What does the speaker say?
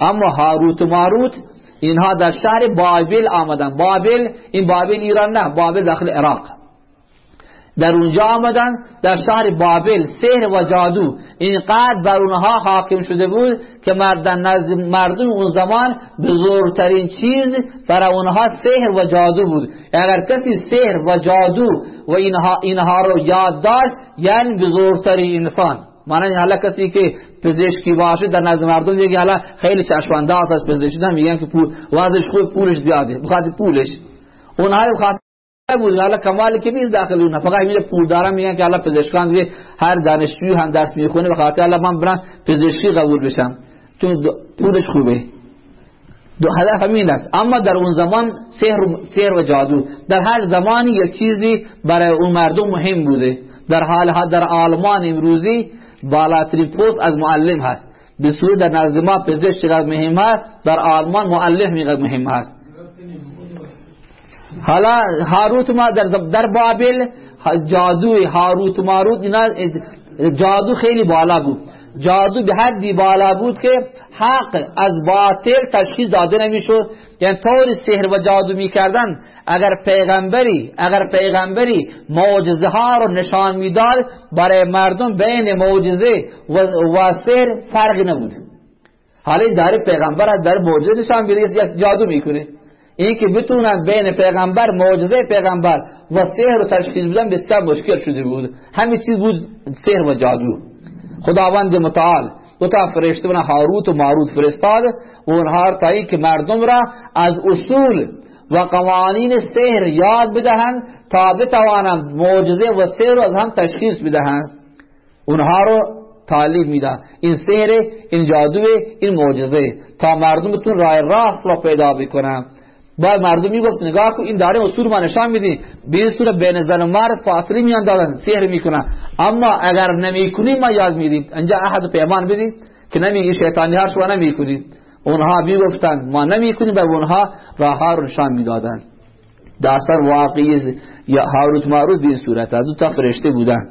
اما هاروت و ماروت اینها در شهر بابل آمدن بابل این بابل ایران نه بابل داخل عراق در اونجا آمدن در شهر بابل سحر و جادو اینقدر بر اونها حاکم شده بود که مردن مردم اون زمان بزرگترین چیز برای اونها سحر و جادو بود اگر کسی سحر و جادو و اینها, اینها رو یاد داشت یعنی بزرگترین انسان معنی حالا کسی که پزشکی باشه در نزد مردم دیگه حالا خیلی چشمانداز از پزشکی میگن که پول وضعش خوب پولش زیاده بخاطر پولش اونها بخاطر بود حالا کمالی که نیست داخل اونها فقط میره پول دارم میگن که حالا پزشکان دیگه هر دانشجوی هم درس می‌خونه بخاطر حالا من برم پزشکی قبول بشم چون پولش خوبه دو هدف همین است اما در اون زمان سحر سحر و جادو در هر زمانی یک چیزی برای اون مردم مهم بوده در حال در آلمان امروزی بالاترین پست از معلم هست. صورت در نزد ما پزشک چقدر مهم هست در آلمان معلم میقدر مهم هست. حالا هاروت ما در, در بابل جادوی هاروت ماروت اینا جادو خیلی بالا بود. جادو به حدی بالا بود که حق از باطل تشخیص داده نمی‌شد. یعنی طور سحر و جادو می‌کردن اگر پیغمبری اگر پیغمبری معجزه ها رو نشان می‌داد برای مردم بین معجزه و, و سحر فرقی نبود. حالا داره پیغمبر از در معجزه نشان بیده یک جادو می‌کنه. این که بتونن بین پیغمبر معجزه پیغمبر و سحر و تشخیص بدن بسیار مشکل شده بود. همین چیز بود سحر و جادو. خداوند متعال. دو تا فرشته هاروت و ماروت فرستاد. و اونها تایی که مردم را از اصول و قوانین سحر یاد بدهند تا بتوانند معجزه و سحر از هم تشخیص بدهند. اونها رو تعلیم میدن. این سحر این جادو این معجزه. تا مردم بتون راه راست را پیدا بکنن. بعد مردم می‌گفت نگاه کن این داره اصول ما نشان میدی به این صورت بین زن و مرد فاصله میان دادن سحر می‌کنن. اما اگر نمی‌کنی ما یاد میدیم. انجا احد پیمان بدید که نمیگی شیطانی ها شما نمی‌کنید. اونها می‌گفتن ما نمی‌کنیم به اونها راه ها رو نشان می‌دادن. داستان واقعی یا هاروت ماروت به این صورت از دو تا فرشته بودن.